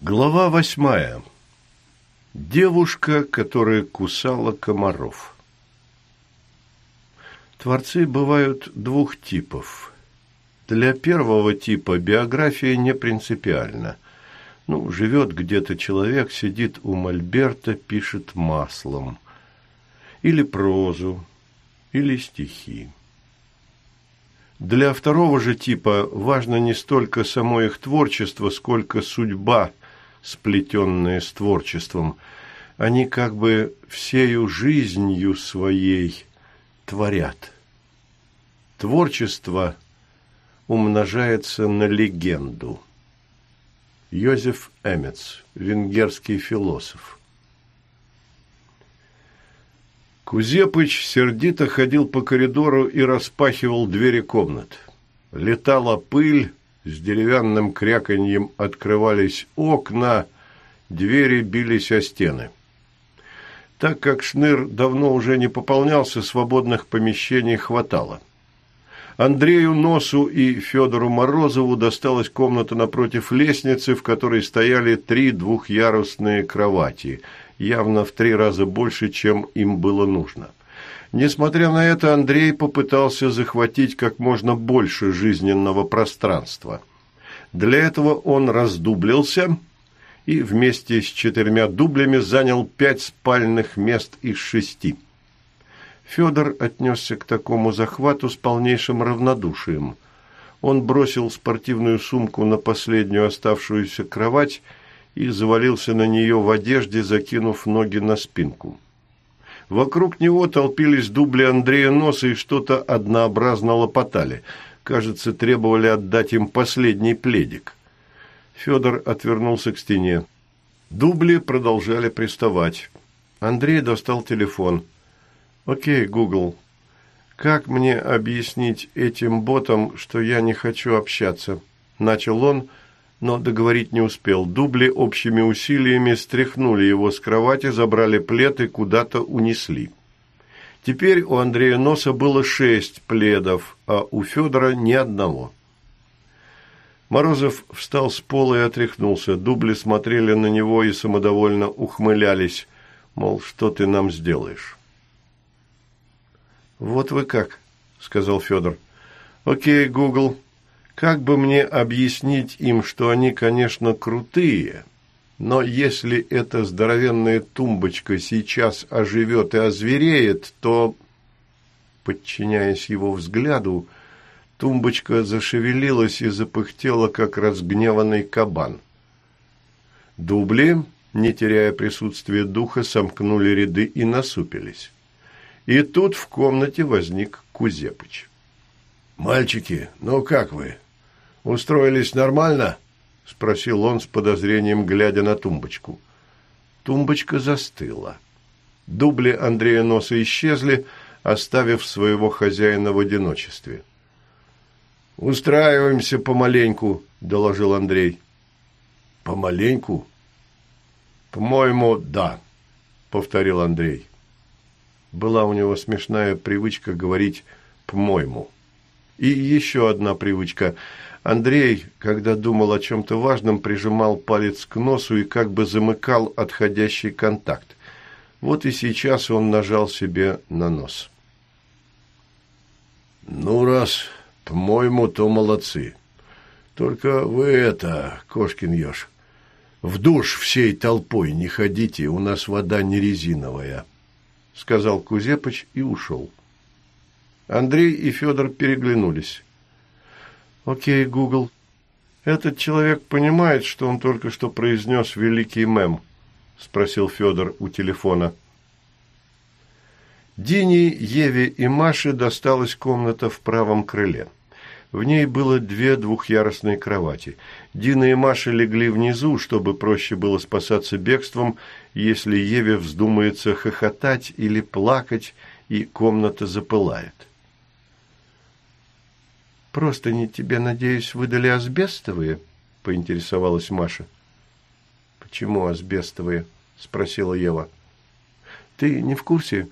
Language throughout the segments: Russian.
Глава восьмая. Девушка, которая кусала комаров. Творцы бывают двух типов. Для первого типа биография не принципиальна. Ну, живет где-то человек, сидит у мольберта, пишет маслом. Или прозу, или стихи. Для второго же типа важно не столько само их творчество, сколько судьба – сплетенные с творчеством. Они как бы всею жизнью своей творят. Творчество умножается на легенду. Йозеф Эмец, венгерский философ. Кузепыч сердито ходил по коридору и распахивал двери комнат. Летала пыль, с деревянным кряканьем открывались окна, двери бились о стены. Так как Шныр давно уже не пополнялся, свободных помещений хватало. Андрею Носу и Федору Морозову досталась комната напротив лестницы, в которой стояли три двухъярусные кровати, явно в три раза больше, чем им было нужно. Несмотря на это, Андрей попытался захватить как можно больше жизненного пространства. Для этого он раздублился и вместе с четырьмя дублями занял пять спальных мест из шести. Федор отнесся к такому захвату с полнейшим равнодушием. Он бросил спортивную сумку на последнюю оставшуюся кровать и завалился на нее в одежде, закинув ноги на спинку. Вокруг него толпились дубли Андрея Носа и что-то однообразно лопотали. Кажется, требовали отдать им последний пледик. Федор отвернулся к стене. Дубли продолжали приставать. Андрей достал телефон. «Окей, Гугл, как мне объяснить этим ботам, что я не хочу общаться?» Начал он, но договорить не успел. Дубли общими усилиями стряхнули его с кровати, забрали плед и куда-то унесли. Теперь у Андрея Носа было шесть пледов, а у Федора ни одного. Морозов встал с пола и отряхнулся. Дубли смотрели на него и самодовольно ухмылялись, мол, что ты нам сделаешь. «Вот вы как», — сказал Федор. «Окей, Гугл, как бы мне объяснить им, что они, конечно, крутые, но если эта здоровенная тумбочка сейчас оживет и озвереет, то, подчиняясь его взгляду, тумбочка зашевелилась и запыхтела, как разгневанный кабан. Дубли, не теряя присутствия духа, сомкнули ряды и насупились. И тут в комнате возник Кузепыч. «Мальчики, ну как вы?» «Устроились нормально?» – спросил он с подозрением, глядя на тумбочку. Тумбочка застыла. Дубли Андрея Носа исчезли, оставив своего хозяина в одиночестве. «Устраиваемся помаленьку», – доложил Андрей. «Помаленьку?» «По-моему, да», – повторил Андрей. Была у него смешная привычка говорить «по-моему». И еще одна привычка – Андрей, когда думал о чем-то важном, прижимал палец к носу и как бы замыкал отходящий контакт. Вот и сейчас он нажал себе на нос. «Ну, раз, по-моему, то молодцы. Только вы это, Кошкин еж, в душ всей толпой не ходите, у нас вода не резиновая», — сказал Кузепыч и ушел. Андрей и Федор переглянулись. Окей, Гугл. Этот человек понимает, что он только что произнес великий мем? Спросил Федор у телефона. Дине, Еве и Маше досталась комната в правом крыле. В ней было две двухъярусные кровати. Дина и Маша легли внизу, чтобы проще было спасаться бегством, если Еве вздумается хохотать или плакать, и комната запылает. Просто не тебе, надеюсь, выдали асбестовые?» – поинтересовалась Маша. «Почему асбестовые?» – спросила Ева. «Ты не в курсе?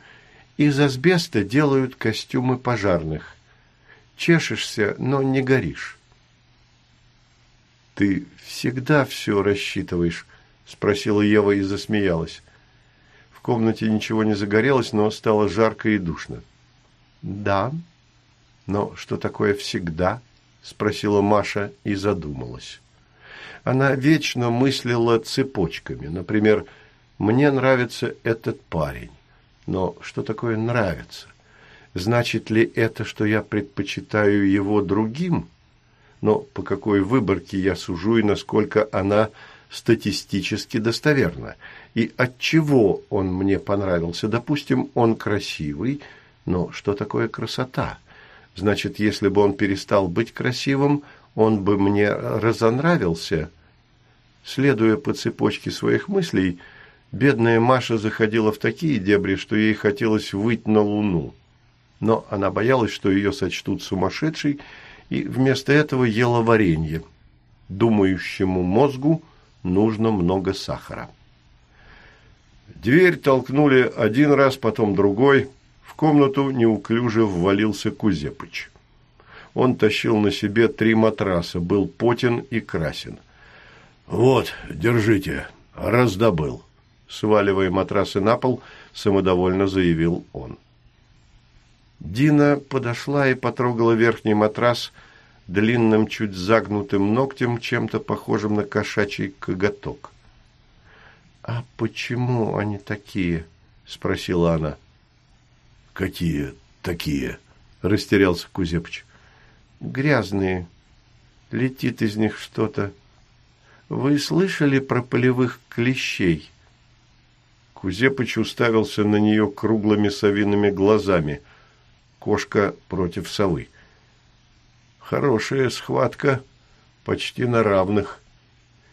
Из асбеста делают костюмы пожарных. Чешешься, но не горишь». ты всегда все рассчитываешь?» – спросила Ева и засмеялась. В комнате ничего не загорелось, но стало жарко и душно. «Да. Но что такое «всегда»?» – спросила Маша и задумалась. Она вечно мыслила цепочками. Например, «мне нравится этот парень». Но что такое «нравится»? Значит ли это, что я предпочитаю его другим? Но по какой выборке я сужу и насколько она статистически достоверна? И от чего он мне понравился? Допустим, он красивый, но что такое красота? Значит, если бы он перестал быть красивым, он бы мне разонравился? Следуя по цепочке своих мыслей, бедная Маша заходила в такие дебри, что ей хотелось выйти на луну. Но она боялась, что ее сочтут сумасшедшей, и вместо этого ела варенье. Думающему мозгу нужно много сахара. Дверь толкнули один раз, потом другой. В комнату неуклюже ввалился Кузепыч. Он тащил на себе три матраса, был потен и красен. «Вот, держите, раздобыл», — сваливая матрасы на пол, самодовольно заявил он. Дина подошла и потрогала верхний матрас длинным, чуть загнутым ногтем, чем-то похожим на кошачий коготок. «А почему они такие?» — спросила она. «Какие такие?» — растерялся Кузепыч. «Грязные. Летит из них что-то. Вы слышали про полевых клещей?» Кузепыч уставился на нее круглыми совиными глазами. Кошка против совы. Хорошая схватка, почти на равных.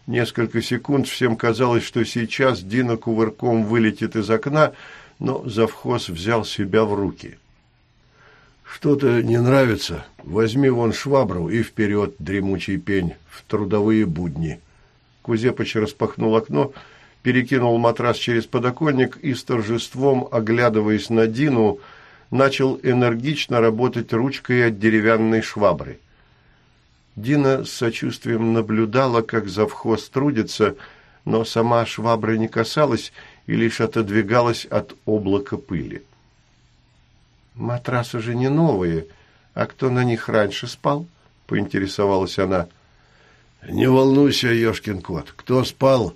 Несколько секунд всем казалось, что сейчас Дина кувырком вылетит из окна, но завхоз взял себя в руки. «Что-то не нравится. Возьми вон швабру и вперед, дремучий пень, в трудовые будни». Кузепыч распахнул окно, перекинул матрас через подоконник и с торжеством, оглядываясь на Дину, начал энергично работать ручкой от деревянной швабры. Дина с сочувствием наблюдала, как завхоз трудится, но сама швабры не касалась и лишь отодвигалась от облака пыли. «Матрасы же не новые, а кто на них раньше спал?» — поинтересовалась она. — не волнуйся, ешкин кот. Кто спал,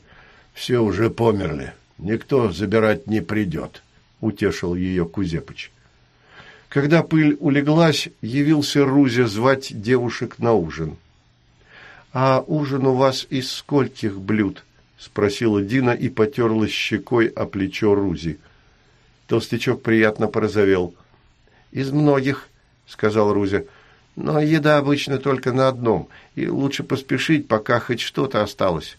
все уже померли. Никто забирать не придет, утешил ее Кузепыч. Когда пыль улеглась, явился Рузя звать девушек на ужин. «А ужин у вас из скольких блюд?» — спросила Дина и потерлась щекой о плечо Рузи. Толстячок приятно порозовел. «Из многих», — сказал Рузя. Но еда обычно только на одном, и лучше поспешить, пока хоть что-то осталось.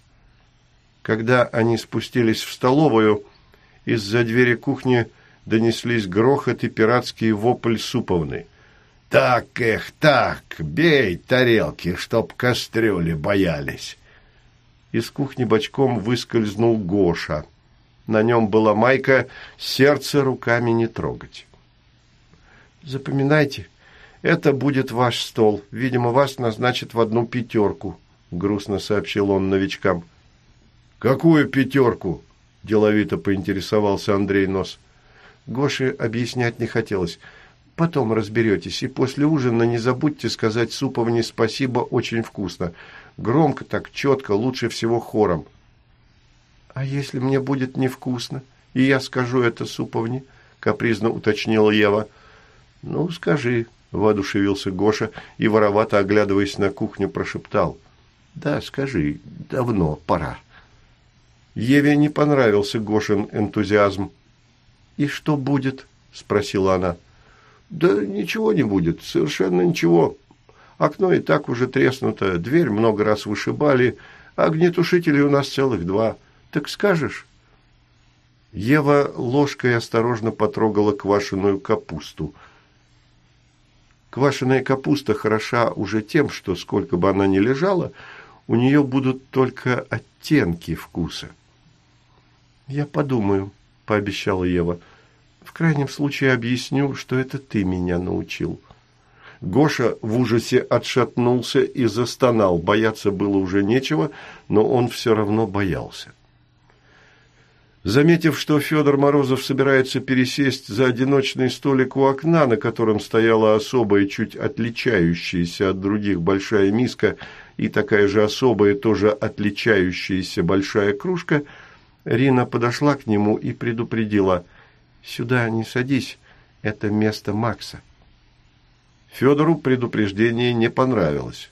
Когда они спустились в столовую, из-за двери кухни донеслись грохот и пиратский вопль суповны. «Так, эх, так, бей тарелки, чтоб кастрюли боялись!» Из кухни бочком выскользнул Гоша. На нем была майка «Сердце руками не трогать». «Запоминайте», «Это будет ваш стол. Видимо, вас назначат в одну пятерку», — грустно сообщил он новичкам. «Какую пятерку?» – деловито поинтересовался Андрей Нос. Гоше объяснять не хотелось. «Потом разберетесь, и после ужина не забудьте сказать Суповне спасибо, очень вкусно. Громко так, четко, лучше всего хором». «А если мне будет невкусно, и я скажу это Суповне?» – капризно уточнила Ева. «Ну, скажи», – воодушевился Гоша и, воровато оглядываясь на кухню, прошептал. «Да, скажи, давно пора». Еве не понравился Гошин энтузиазм. «И что будет?» – спросила она. «Да ничего не будет, совершенно ничего. Окно и так уже треснуто, дверь много раз вышибали, а огнетушителей у нас целых два. Так скажешь?» Ева ложкой осторожно потрогала квашеную капусту – Квашеная капуста хороша уже тем, что сколько бы она ни лежала, у нее будут только оттенки вкуса. «Я подумаю», – пообещала Ева. «В крайнем случае объясню, что это ты меня научил». Гоша в ужасе отшатнулся и застонал. Бояться было уже нечего, но он все равно боялся. Заметив, что Федор Морозов собирается пересесть за одиночный столик у окна, на котором стояла особая, чуть отличающаяся от других большая миска и такая же особая, тоже отличающаяся большая кружка, Рина подошла к нему и предупредила «Сюда не садись, это место Макса». Федору предупреждение не понравилось.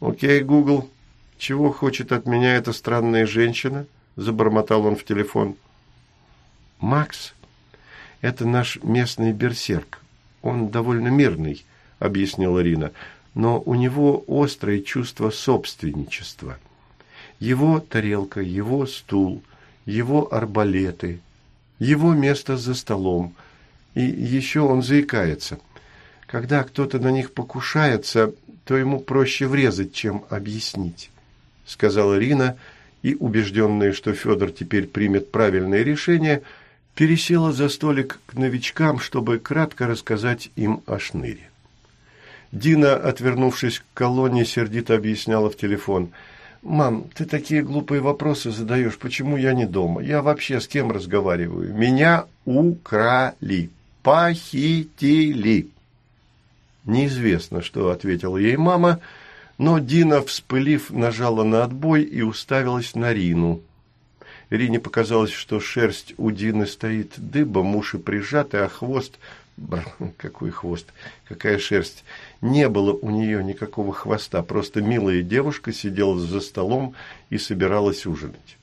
«Окей, Гугл, чего хочет от меня эта странная женщина?» – забормотал он в телефон. «Макс – это наш местный берсерк. Он довольно мирный», – объяснила Рина, – «но у него острое чувство собственничества. Его тарелка, его стул, его арбалеты, его место за столом. И еще он заикается – когда кто-то на них покушается, то ему проще врезать, чем объяснить», — сказала Рина, и, убежденная, что Федор теперь примет правильное решение, пересела за столик к новичкам, чтобы кратко рассказать им о шныре. Дина, отвернувшись к колонне, сердито объясняла в телефон. «Мам, ты такие глупые вопросы задаешь. Почему я не дома? Я вообще с кем разговариваю? Меня украли. Похитили». Неизвестно, что ответила ей мама, но Дина, вспылив, нажала на отбой и уставилась на Рину. Рине показалось, что шерсть у Дины стоит дыбом, уши прижаты, а хвост... Бр, какой хвост? Какая шерсть? Не было у нее никакого хвоста, просто милая девушка сидела за столом и собиралась ужинать.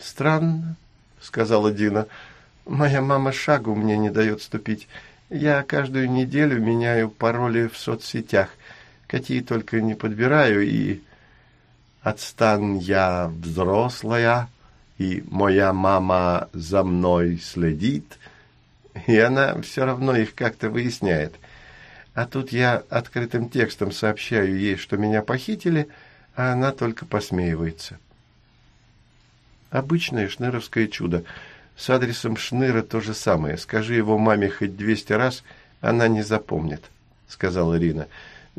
«Странно», — сказала Дина. «Моя мама шагу мне не дает ступить. Я каждую неделю меняю пароли в соцсетях. Какие только не подбираю, и «Отстань, я взрослая», и «Моя мама за мной следит», и она все равно их как-то выясняет. А тут я открытым текстом сообщаю ей, что меня похитили, а она только посмеивается. Обычное шныровское чудо – с адресом Шныра то же самое. Скажи его маме хоть двести раз, она не запомнит», — сказала Ирина.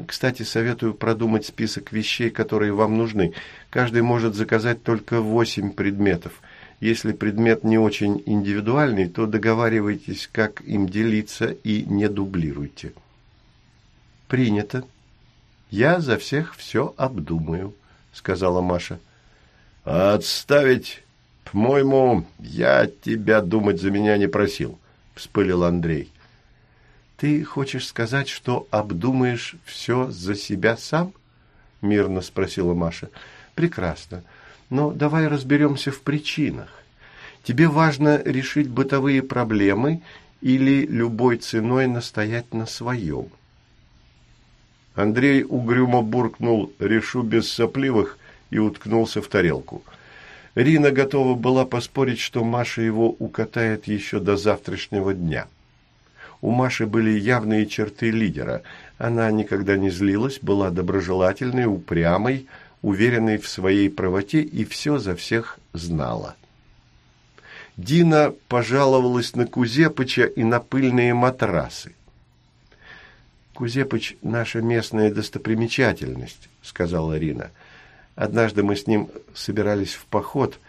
«Кстати, советую продумать список вещей, которые вам нужны. Каждый может заказать только восемь предметов. Если предмет не очень индивидуальный, то договаривайтесь, как им делиться, и не дублируйте». «Принято. Я за всех все обдумаю», — сказала Маша. «Отставить «По-моему, я тебя думать за меня не просил», – вспылил Андрей. «Ты хочешь сказать, что обдумаешь все за себя сам?» – мирно спросила Маша. «Прекрасно. Но давай разберемся в причинах. Тебе важно решить бытовые проблемы или любой ценой настоять на своем?» Андрей угрюмо буркнул «решу без сопливых» и уткнулся в тарелку – Рина готова была поспорить, что Маша его укатает еще до завтрашнего дня. У Маши были явные черты лидера. Она никогда не злилась, была доброжелательной, упрямой, уверенной в своей правоте и все за всех знала. Дина пожаловалась на Кузепыча и на пыльные матрасы. «Кузепыч – наша местная достопримечательность», – сказала Рина. Однажды мы с ним собирались в поход.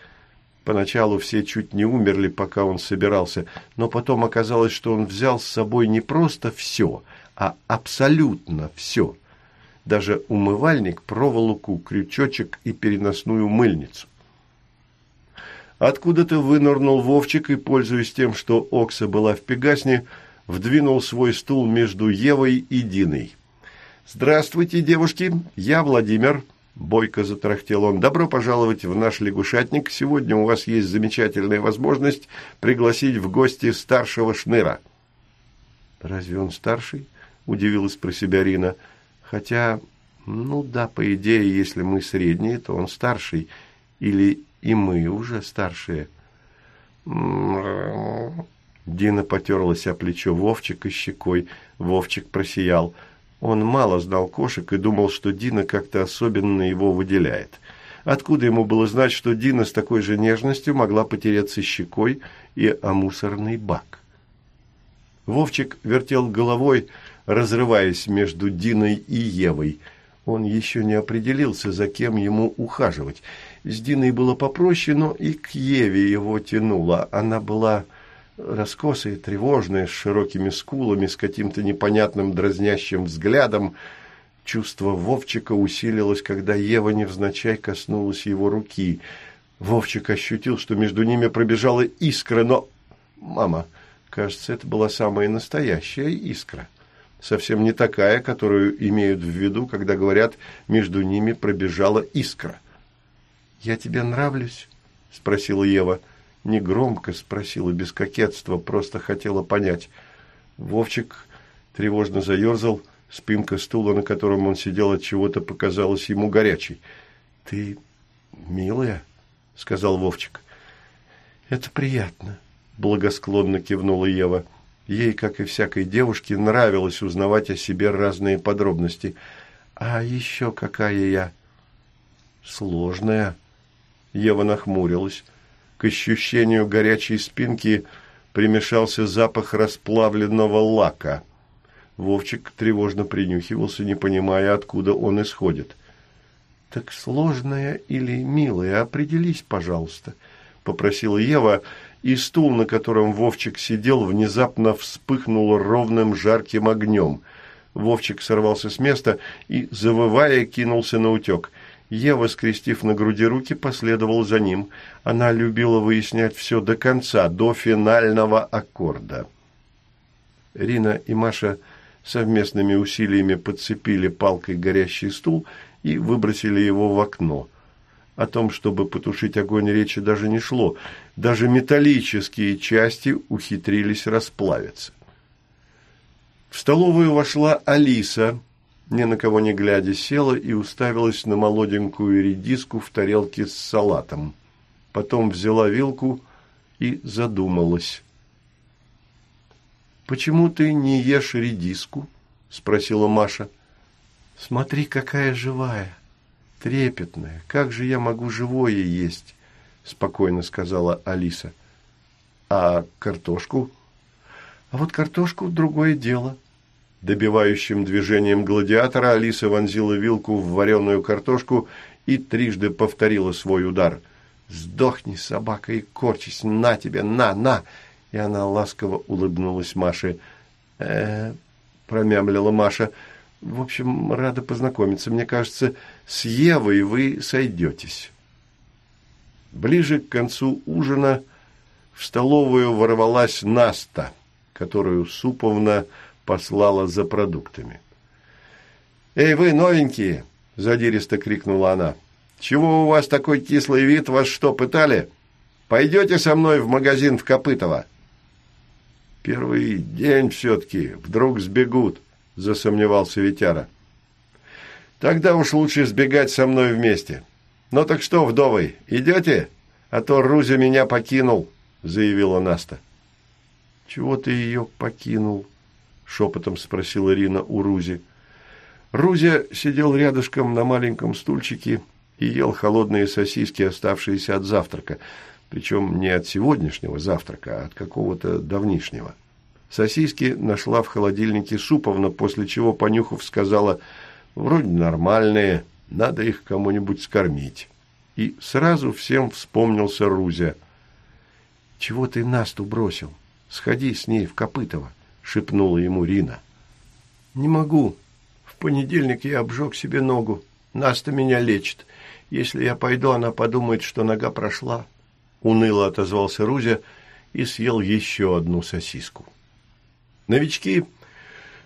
Поначалу все чуть не умерли, пока он собирался, но потом оказалось, что он взял с собой не просто все, а абсолютно все. Даже умывальник, проволоку, крючочек и переносную мыльницу. Откуда-то вынырнул Вовчик и, пользуясь тем, что Окса была в Пегасне, вдвинул свой стул между Евой и Диной. «Здравствуйте, девушки, я Владимир». Бойко затарахтел он. «Добро пожаловать в наш лягушатник. Сегодня у вас есть замечательная возможность пригласить в гости старшего шныра». «Разве он старший?» – удивилась про себя Рина. «Хотя, ну да, по идее, если мы средние, то он старший. Или и мы уже старшие». Дина потерлась о плечо Вовчика щекой. Вовчик просиял – он мало знал кошек и думал, что Дина как-то особенно его выделяет. Откуда ему было знать, что Дина с такой же нежностью могла потеряться щекой и о мусорный бак? Вовчик вертел головой, разрываясь между Диной и Евой. Он еще не определился, за кем ему ухаживать. С Диной было попроще, но и к Еве его тянуло. Она была раскосая, тревожная, с широкими скулами, с каким-то непонятным дразнящим взглядом. Чувство Вовчика усилилось, когда Ева невзначай коснулась его руки. Вовчик ощутил, что между ними пробежала искра, но... Мама, кажется, это была самая настоящая искра. Совсем не такая, которую имеют в виду, когда говорят, между ними пробежала искра. «Я тебе нравлюсь?» – спросила Ева. Негромко спросила, без кокетства, просто хотела понять. Вовчик тревожно заерзал, спинка стула, на котором он сидел, от чего-то показалась ему горячей. «Ты милая?» – сказал Вовчик. «Это приятно», – благосклонно кивнула Ева. Ей, как и всякой девушке, нравилось узнавать о себе разные подробности. «А еще какая я?» «Сложная». Ева нахмурилась. К ощущению горячей спинки примешался запах расплавленного лака. Вовчик тревожно принюхивался, не понимая, откуда он исходит. «Так сложная или милая, определись, пожалуйста», — попросила Ева, и стул, на котором Вовчик сидел, внезапно вспыхнул ровным жарким огнем. Вовчик сорвался с места и, завывая, кинулся на утек. Ева, скрестив на груди руки, последовала за ним. Она любила выяснять все до конца, до финального аккорда. Рина и Маша совместными усилиями подцепили палкой горящий стул и выбросили его в окно. О том, чтобы потушить огонь, речи даже не шло. Даже металлические части ухитрились расплавиться. В столовую вошла Алиса – ни на кого не глядя, села и уставилась на молоденькую редиску в тарелке с салатом. Потом взяла вилку и задумалась. «Почему ты не ешь редиску?» – спросила Маша. «Смотри, какая живая, трепетная. Как же я могу живое есть?» – спокойно сказала Алиса. «А картошку?» «А вот картошку – другое дело», Добивающим движением гладиатора Алиса вонзила вилку в вареную картошку и трижды повторила свой удар. «Сдохни, собака, и корчись! На тебе! На, на!» И она ласково улыбнулась Маше. э промямлила Маша. «В общем, рада познакомиться. Мне кажется, с Евой вы сойдетесь». Ближе к концу ужина в столовую ворвалась Наста, которую Суповна послала за продуктами. «Эй, вы, новенькие!» – задиристо крикнула она. «Чего у вас такой кислый вид? Вас что, пытали? Пойдете со мной в магазин в Копытово?» «Первый день все-таки. Вдруг сбегут», – засомневался Витяра. «Тогда уж лучше сбегать со мной вместе. Ну так что, вдовы, идете? А то Рузя меня покинул», – заявила Наста. «Чего ты ее покинул?» Шепотом спросила Ирина у Рузи. Рузя сидел рядышком на маленьком стульчике и ел холодные сосиски, оставшиеся от завтрака, причем не от сегодняшнего завтрака, а от какого-то давнишнего. Сосиски нашла в холодильнике Суповна, после чего, понюхав, сказала «Вроде нормальные, надо их кому-нибудь скормить». И сразу всем вспомнился Рузя. «Чего ты Насту бросил? Сходи с ней в Копытово» шепнула ему Рина. «Не могу. В понедельник я обжег себе ногу. Наста меня лечит. Если я пойду, она подумает, что нога прошла». Уныло отозвался Рузя и съел еще одну сосиску. Новички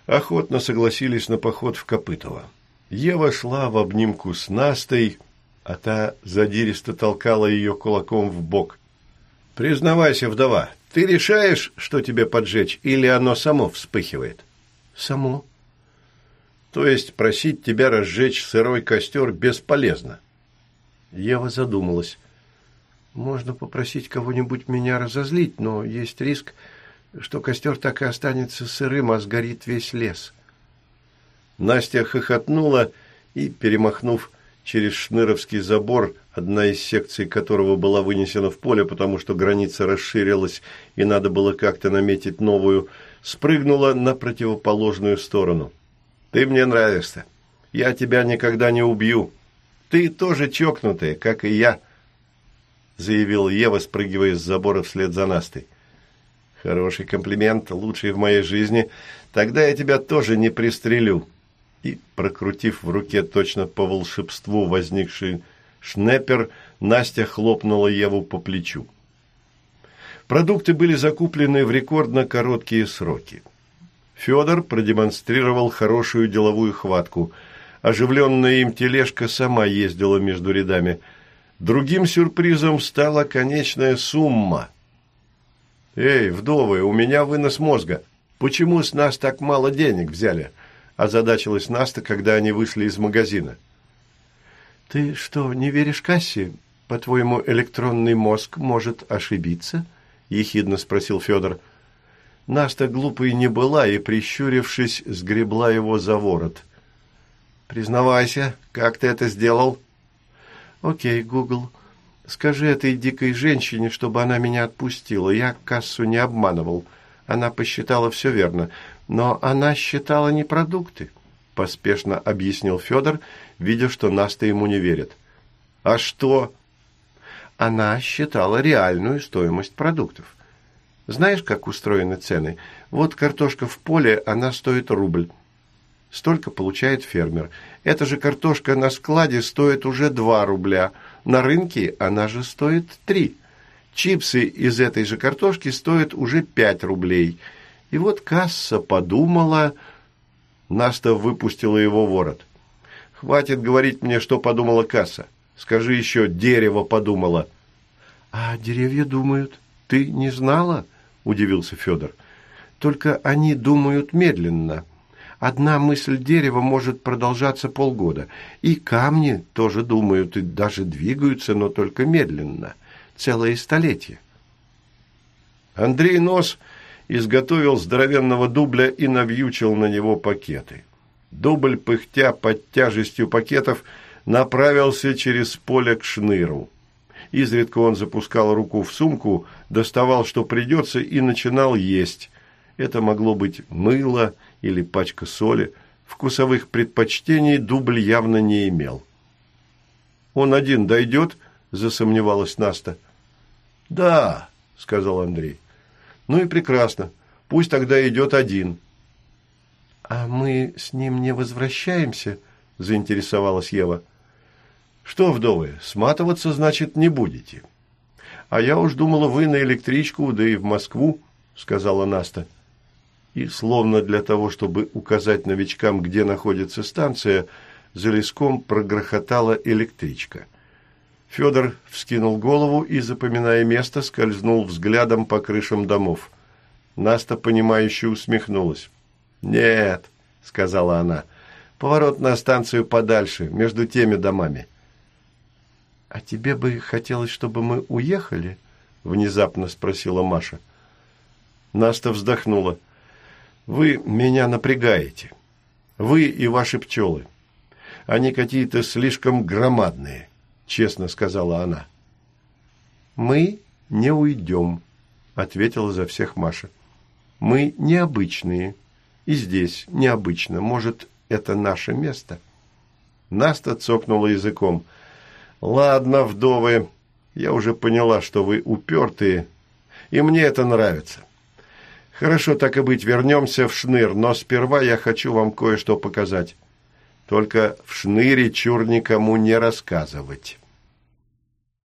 охотно согласились на поход в Копытово. Ева шла в обнимку с Настой, а та задиристо толкала ее кулаком в бок. «Признавайся, вдова, ты решаешь, что тебе поджечь, или оно само вспыхивает? Само. То есть просить тебя разжечь сырой костер бесполезно? Ева задумалась. Можно попросить кого-нибудь меня разозлить, но есть риск, что костер так и останется сырым, а сгорит весь лес. Настя хохотнула и, перемахнув через Шныровский забор, одна из секций которого была вынесена в поле, потому что граница расширилась и надо было как-то наметить новую, спрыгнула на противоположную сторону. «Ты мне нравишься. Я тебя никогда не убью. Ты тоже чокнутая, как и я», — заявил Ева, спрыгивая с забора вслед за Настой. «Хороший комплимент, лучший в моей жизни. Тогда я тебя тоже не пристрелю». И, прокрутив в руке точно по волшебству возникший шнеппер, Настя хлопнула Еву по плечу. Продукты были закуплены в рекордно короткие сроки. Федор продемонстрировал хорошую деловую хватку. Оживленная им тележка сама ездила между рядами. Другим сюрпризом стала конечная сумма. «Эй, вдовы, у меня вынос мозга. Почему с нас так мало денег взяли?» Озадачилась Наста, когда они вышли из магазина. «Ты что, не веришь кассе? По-твоему, электронный мозг может ошибиться?» – ехидно спросил Федор. Наста глупой не была и, прищурившись, сгребла его за ворот. «Признавайся, как ты это сделал?» «Окей, Гугл, скажи этой дикой женщине, чтобы она меня отпустила. Я кассу не обманывал. Она посчитала все верно. Но она считала не продукты», – поспешно объяснил Федор, видя, что Наста ему не верит. «А что?» Она считала реальную стоимость продуктов. Знаешь, как устроены цены? Вот картошка в поле, она стоит рубль. Столько получает фермер. Эта же картошка на складе стоит уже два рубля. На рынке она же стоит три. Чипсы из этой же картошки стоят уже пять рублей. И вот касса подумала... Наста выпустила его ворот. «Хватит говорить мне, что подумала касса. Скажи еще, дерево подумало». «А деревья думают. Ты не знала?» – удивился Федор. «Только они думают медленно. Одна мысль дерева может продолжаться полгода. И камни тоже думают и даже двигаются, но только медленно. Целое столетие». Андрей Нос изготовил здоровенного дубля и навьючил на него пакеты. Дубль, пыхтя под тяжестью пакетов, направился через поле к шныру. Изредка он запускал руку в сумку, доставал, что придется, и начинал есть. Это могло быть мыло или пачка соли. Вкусовых предпочтений дубль явно не имел. «Он один дойдет?» – засомневалась Наста. «Да», – сказал Андрей. «Ну и прекрасно. Пусть тогда идет один». «А мы с ним не возвращаемся?» – заинтересовалась Ева. – что, вдовы, сматываться, значит, не будете. А я уж думала, вы на электричку, да и в Москву, сказала Наста. И, словно для того, чтобы указать новичкам, где находится станция, за леском прогрохотала электричка. Федор вскинул голову и, запоминая место, скользнул взглядом по крышам домов. Наста, понимающе усмехнулась. «Нет», — сказала она, — «поворот на станцию подальше, между теми домами». «А тебе бы хотелось, чтобы мы уехали?» – внезапно спросила Маша. Наста вздохнула. «Вы меня напрягаете. Вы и ваши пчелы. Они какие-то слишком громадные», – честно сказала она. «Мы не уйдем», – ответила за всех Маша. «Мы необычные. И здесь необычно. Может, это наше место?» Наста цокнула языком – «Ладно, вдовы, я уже поняла, что вы упертые, и мне это нравится. Хорошо, так и быть, вернемся в шныр, но сперва я хочу вам кое-что показать. Только в шныре чур никому не рассказывать».